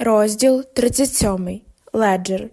Розділ 37. Леджер.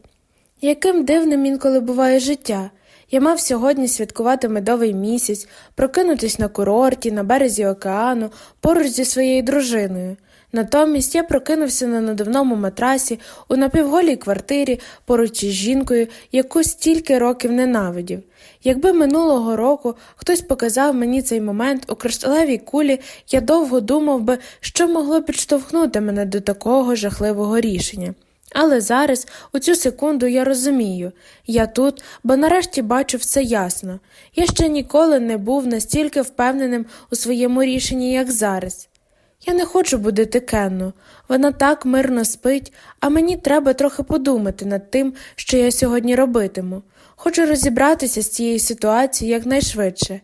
Яким дивним інколи буває життя. Я мав сьогодні святкувати медовий місяць, прокинутись на курорті, на березі океану, поруч зі своєю дружиною. Натомість я прокинувся на надувному матрасі у напівголій квартирі поруч із жінкою, яку стільки років ненавидів. Якби минулого року хтось показав мені цей момент у кришталевій кулі, я довго думав би, що могло підштовхнути мене до такого жахливого рішення. Але зараз, у цю секунду, я розумію я тут, бо нарешті бачу все ясно. Я ще ніколи не був настільки впевненим у своєму рішенні, як зараз. Я не хочу будити Кенну. Вона так мирно спить, а мені треба трохи подумати над тим, що я сьогодні робитиму. Хочу розібратися з цією ситуацією якнайшвидше.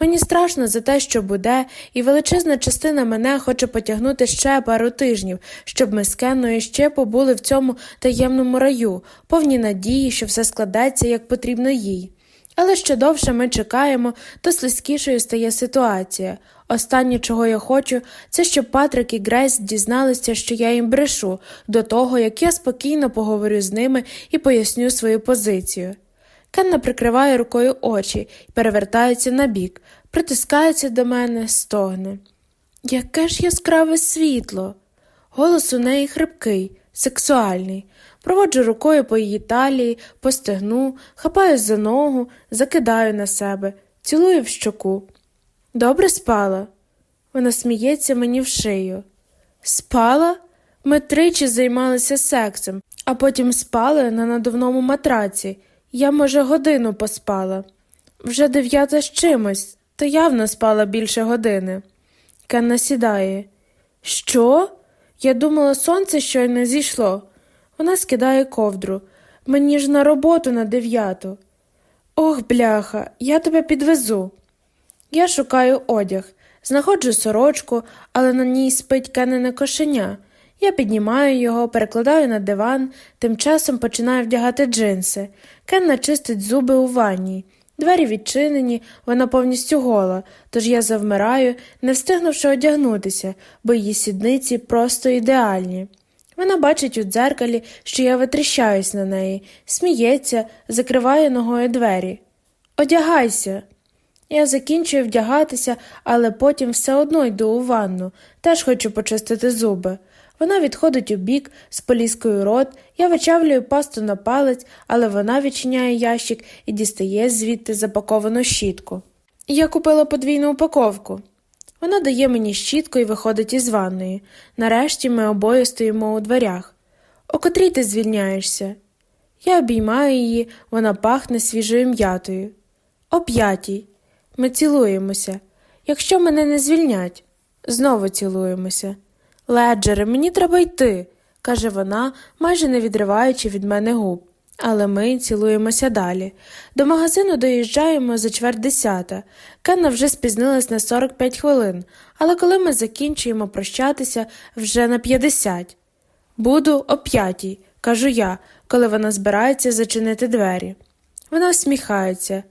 Мені страшно за те, що буде, і величезна частина мене хоче потягнути ще пару тижнів, щоб ми з Кенною ще побули в цьому таємному раю, повні надії, що все складеться як потрібно їй. Але що довше ми чекаємо, то слизькішою стає ситуація. Останнє, чого я хочу, це щоб Патрик і Грейс дізналися, що я їм брешу, до того, як я спокійно поговорю з ними і поясню свою позицію. Кенна прикриває рукою очі і перевертається на бік, притискається до мене, стогне. Яке ж яскраве світло! Голос у неї хрипкий, сексуальний. Проводжу рукою по її талії, по стегну, хапаю за ногу, закидаю на себе, цілую в щоку. Добре спала? Вона сміється мені в шию. Спала? Ми тричі займалися сексом, а потім спали на надувному матраці. Я, може, годину поспала. Вже дев'ята з чимось, то явно спала більше години. Кенна сідає. Що? Я думала, сонце щойно зійшло. Вона скидає ковдру. Мені ж на роботу на дев'яту. Ох, бляха, я тебе підвезу. Я шукаю одяг, знаходжу сорочку, але на ній спить кенене кошеня. Я піднімаю його, перекладаю на диван, тим часом починаю вдягати джинси. Кенна чистить зуби у ванні. Двері відчинені, вона повністю гола, тож я завмираю, не встигнувши одягнутися, бо її сідниці просто ідеальні. Вона бачить у дзеркалі, що я витріщаюсь на неї, сміється, закриває ногою двері. Одягайся. Я закінчую вдягатися, але потім все одно йду у ванну, теж хочу почистити зуби. Вона відходить у бік, з поліскою рот, я вичавлюю пасту на палець, але вона відчиняє ящик і дістає звідти запаковану щітку. Я купила подвійну упаковку. Вона дає мені щітку і виходить із ванної. Нарешті ми обоє стоїмо у дверях. О котрій ти звільняєшся? Я обіймаю її, вона пахне свіжою м'ятою. О п'ятій. Ми цілуємося. Якщо мене не звільнять, знову цілуємося. Леджере, мені треба йти, каже вона, майже не відриваючи від мене губ. Але ми цілуємося далі. До магазину доїжджаємо за чверть десята. Кенна вже спізнилась на 45 хвилин, але коли ми закінчуємо прощатися вже на 50. Буду о п'ятій, кажу я, коли вона збирається зачинити двері. Вона всміхається.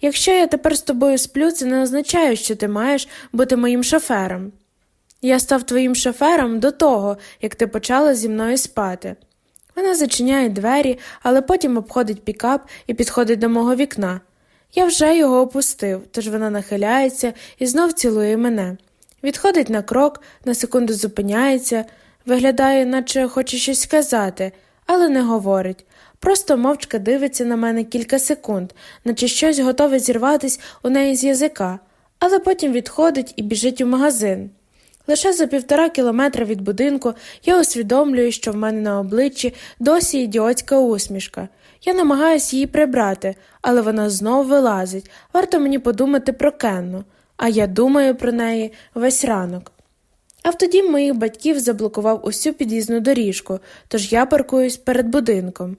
Якщо я тепер з тобою сплю, це не означає, що ти маєш бути моїм шофером. Я став твоїм шофером до того, як ти почала зі мною спати. Вона зачиняє двері, але потім обходить пікап і підходить до мого вікна. Я вже його опустив, тож вона нахиляється і знов цілує мене. Відходить на крок, на секунду зупиняється, виглядає, наче хоче щось сказати, але не говорить. Просто мовчка дивиться на мене кілька секунд, наче щось готове зірватись у неї з язика, але потім відходить і біжить у магазин. Лише за півтора кілометра від будинку я усвідомлюю, що в мене на обличчі досі ідіотська усмішка. Я намагаюся її прибрати, але вона знов вилазить. Варто мені подумати про Кенну, а я думаю про неї весь ранок. Автодім моїх батьків заблокував усю під'їзну доріжку, тож я паркуюсь перед будинком.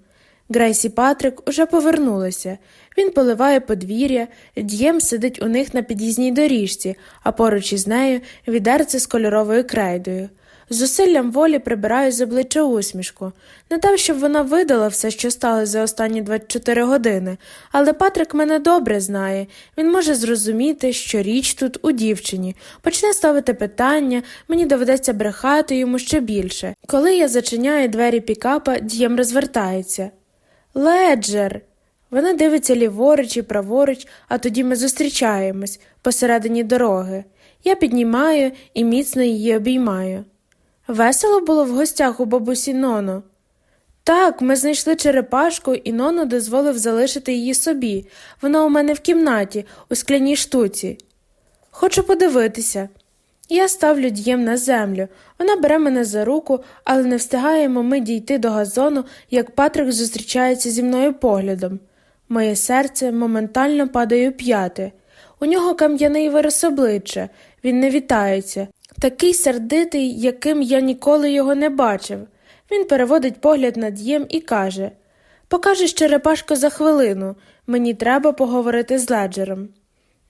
Грейс і Патрик уже повернулися. Він поливає подвір'я, дієм сидить у них на під'їзній доріжці, а поруч із нею відерце з кольоровою крейдою. З зусиллям волі прибираю з обличчя усмішку. Не дав, щоб вона видала все, що сталося за останні 24 години, але Патрик мене добре знає. Він може зрозуміти, що річ тут у дівчині, почне ставити питання, мені доведеться брехати йому ще більше. Коли я зачиняю двері пікапа, дієм розвертається. Леджер. Вона дивиться ліворуч і праворуч, а тоді ми зустрічаємось посередині дороги. Я піднімаю і міцно її обіймаю. Весело було в гостях у бабусі Ноно. Так, ми знайшли черепашку, і Ноно дозволив залишити її собі. Вона у мене в кімнаті, у скляній штуці. Хочу подивитися. Я ставлю дієм на землю. Вона бере мене за руку, але не встигаємо ми дійти до газону, як Патрик зустрічається зі мною поглядом. Моє серце моментально падає у п'яти. У нього кам'яний вираз обличчя, він не вітається, такий сердитий, яким я ніколи його не бачив. Він переводить погляд над їм і каже Покажеш черепашку за хвилину, мені треба поговорити з леджером.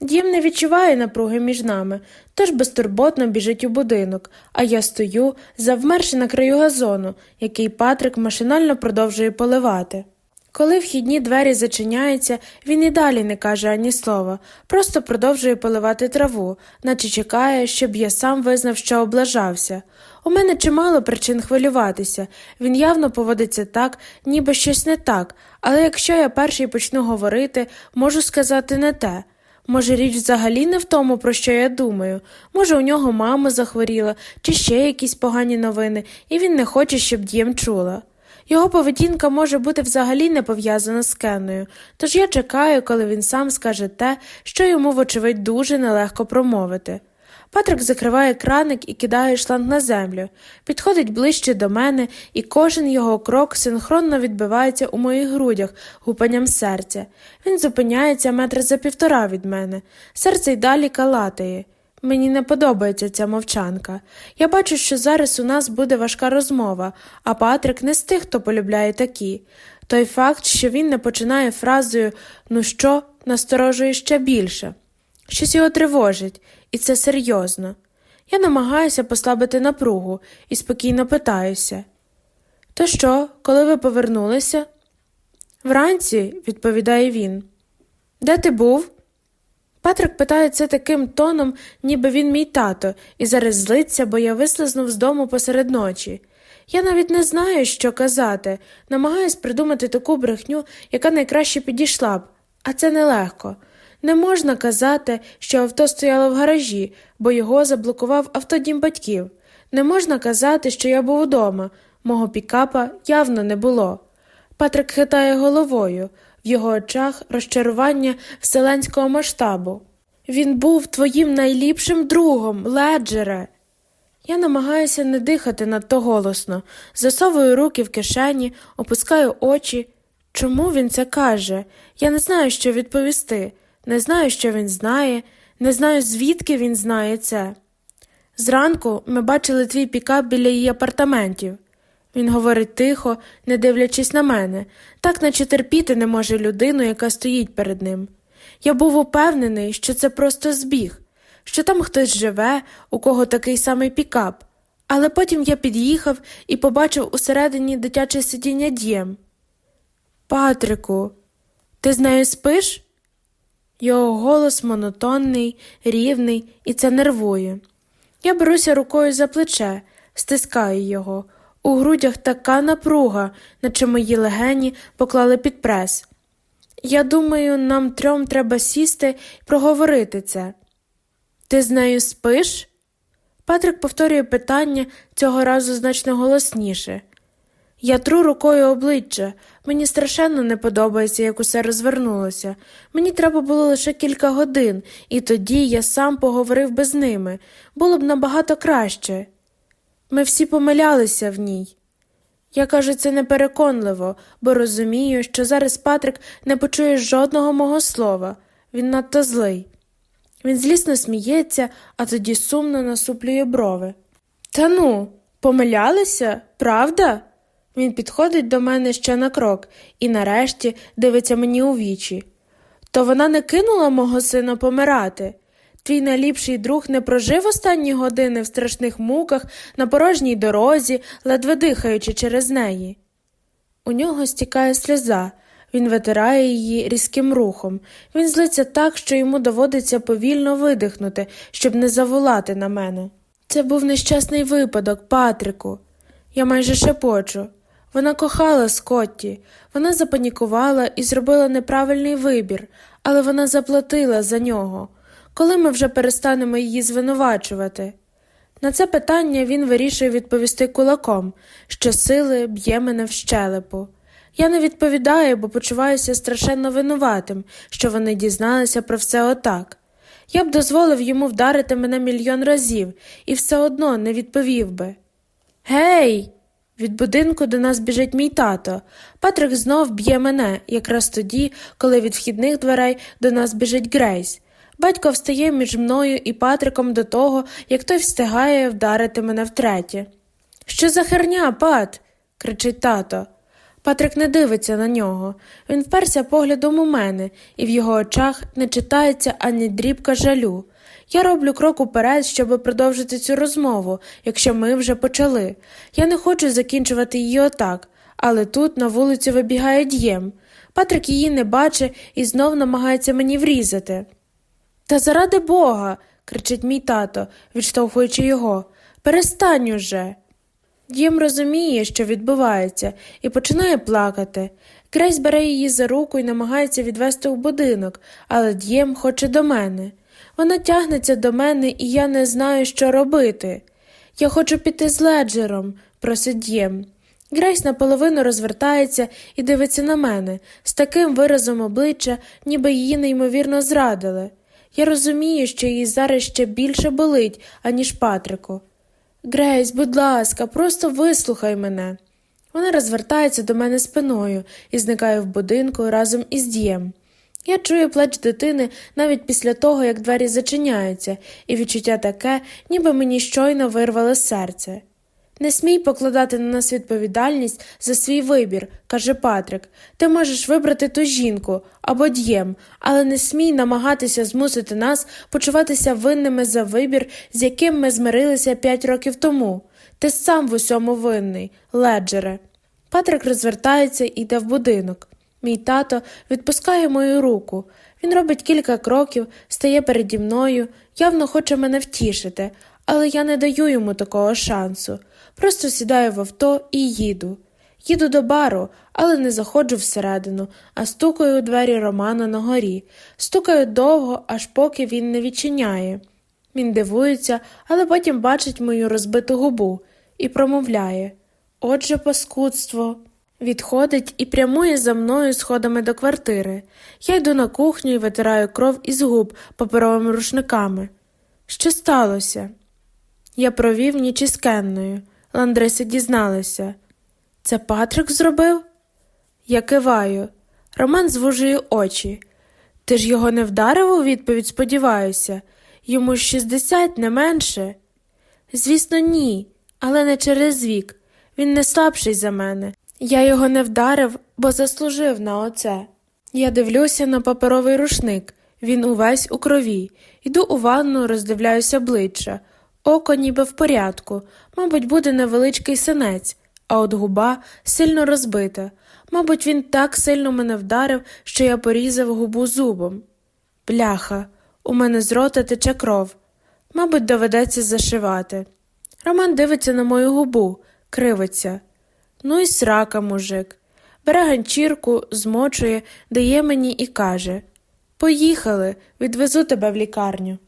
Дім не відчуває напруги між нами, тож безтурботно біжить у будинок, а я стою, завмерши на краю газону, який Патрик машинально продовжує поливати. Коли вхідні двері зачиняються, він і далі не каже ані слова, просто продовжує поливати траву, наче чекає, щоб я сам визнав, що облажався. У мене чимало причин хвилюватися. Він явно поводиться так, ніби щось не так, але якщо я перший почну говорити, можу сказати не те. Може, річ взагалі не в тому, про що я думаю. Може, у нього мама захворіла, чи ще якісь погані новини, і він не хоче, щоб дієм чула. Його поведінка може бути взагалі не пов'язана з Кеною, тож я чекаю, коли він сам скаже те, що йому, вочевидь, дуже нелегко промовити. Патрик закриває краник і кидає шланг на землю, підходить ближче до мене, і кожен його крок синхронно відбивається у моїх грудях гупанням серця. Він зупиняється метр за півтора від мене, серце й далі калатає. Мені не подобається ця мовчанка. Я бачу, що зараз у нас буде важка розмова, а Патрик не з тих, хто полюбляє такі. Той факт, що він не починає фразою ну що, насторожує ще більше. Щось його тривожить, і це серйозно. Я намагаюся послабити напругу і спокійно питаюся. То що, коли ви повернулися? Вранці, відповідає він. Де ти був? Патрик питає це таким тоном, ніби він мій тато, і зараз злиться, бо я вислизнув з дому посеред ночі. Я навіть не знаю, що казати, намагаюсь придумати таку брехню, яка найкраще підійшла б, а це нелегко. Не можна казати, що авто стояло в гаражі, бо його заблокував автодім батьків. Не можна казати, що я був удома, мого пікапа явно не було. Патрик хитає головою в його очах розчарування вселенського масштабу. Він був твоїм найліпшим другом, леджере. Я намагаюся не дихати надто голосно, засовую руки в кишені, опускаю очі. Чому він це каже? Я не знаю, що відповісти, не знаю, що він знає, не знаю, звідки він знає це. Зранку ми бачили твій пікап біля її апартаментів. Він говорить тихо, не дивлячись на мене, так наче терпіти не може людину, яка стоїть перед ним. Я був упевнений, що це просто збіг, що там хтось живе, у кого такий самий пікап, але потім я під'їхав і побачив усередині дитяче сидіння дієм. Патрику, ти з нею спиш? Його голос монотонний, рівний, і це нервує. Я беруся рукою за плече, стискаю його. У грудях така напруга, наче мої легені поклали під прес. Я думаю, нам трьом треба сісти і проговорити це. Ти з нею спиш? Патрик повторює питання цього разу значно голосніше. Я тру рукою обличчя, мені страшенно не подобається, як усе розвернулося. Мені треба було лише кілька годин, і тоді я сам поговорив би з ними. Було б набагато краще. Ми всі помилялися в ній. Я кажу це непереконливо, бо розумію, що зараз Патрик не почує жодного мого слова, він надто злий. Він злісно сміється, а тоді сумно насуплює брови. Та ну, помилялися, правда? Він підходить до мене ще на крок і нарешті дивиться мені у вічі. То вона не кинула мого сина помирати. твій найліпший друг не прожив останні години в страшних муках на порожній дорозі, ледве дихаючи через неї. У нього стікає сльоза, він витирає її різким рухом. Він злиться так, що йому доводиться повільно видихнути, щоб не заволати на мене. Це був нещасний випадок, Патрику. Я майже шепочу. Вона кохала Скотті, вона запанікувала і зробила неправильний вибір, але вона заплатила за нього. Коли ми вже перестанемо її звинувачувати? На це питання він вирішує відповісти кулаком, що сили б'є мене в щелепу. Я не відповідаю, бо почуваюся страшенно винуватим, що вони дізналися про все отак. Я б дозволив йому вдарити мене мільйон разів і все одно не відповів би. Гей! Від будинку до нас біжить мій тато. Патрик знов б'є мене, якраз тоді, коли від вхідних дверей до нас біжить Грейс. Батько встає між мною і Патриком до того, як той встигає вдарити мене втретє. Що за херня, пат? кричить тато. Патрик не дивиться на нього. Він вперся поглядом у мене, і в його очах не читається ані дрібка жалю. Я роблю крок уперед, щоб продовжити цю розмову, якщо ми вже почали. Я не хочу закінчувати її отак, але тут на вулицю вибігає дієм. Патрик її не бачить і знов намагається мені врізати. Та заради бога. кричить мій тато, відштовхуючи його. Перестань уже. Дім розуміє, що відбувається, і починає плакати. Грейс бере її за руку і намагається відвести у будинок, але Д'єм хоче до мене. Вона тягнеться до мене, і я не знаю, що робити. Я хочу піти з леджером, просить Д'єм. Грейс наполовину розвертається і дивиться на мене з таким виразом обличчя, ніби її неймовірно зрадили. Я розумію, що їй зараз ще більше болить, аніж Патрику. Грейс, будь ласка, просто вислухай мене. Вона розвертається до мене спиною і зникає в будинку разом із дієм. Я чую плач дитини навіть після того, як двері зачиняються, і відчуття таке, ніби мені щойно вирвало серце. Не смій покладати на нас відповідальність за свій вибір, каже Патрик. Ти можеш вибрати ту жінку або д'єм, але не смій намагатися змусити нас почуватися винними за вибір, з яким ми змирилися п'ять років тому. Ти сам в усьому винний, леджере. Патрик розвертається і йде в будинок. Мій тато відпускає мою руку. Він робить кілька кроків, стає переді мною, явно хоче мене втішити, але я не даю йому такого шансу. Просто сідаю в авто і їду. Їду до бару, але не заходжу всередину, а стукаю у двері Романа на горі. Стукаю довго, аж поки він не відчиняє. Він дивується, але потім бачить мою розбиту губу і промовляє Отже, паскудство. Відходить і прямує за мною сходами до квартири. Я йду на кухню і витираю кров із губ паперовими рушниками. Що сталося? Я провів ніч із Кенною. Ландриси дізналися. Це Патрик зробив? Я киваю. Роман звужує очі. Ти ж його не вдарив у відповідь, сподіваюся. Йому 60, не менше. Звісно, ні, але не через вік. Він не слабший за мене. Я його не вдарив, бо заслужив на оце. Я дивлюся на паперовий рушник. Він увесь у крові. Йду у ванну, роздивляюся обличчя. Око ніби в порядку, мабуть, буде невеличкий синець, а от губа сильно розбита. Мабуть, він так сильно мене вдарив, що я порізав губу зубом. Бляха, у мене з рота тече кров. Мабуть, доведеться зашивати. Роман дивиться на мою губу, кривиться. Ну і срака, мужик. Бере ганчірку, змочує, дає мені і каже Поїхали, відвезу тебе в лікарню.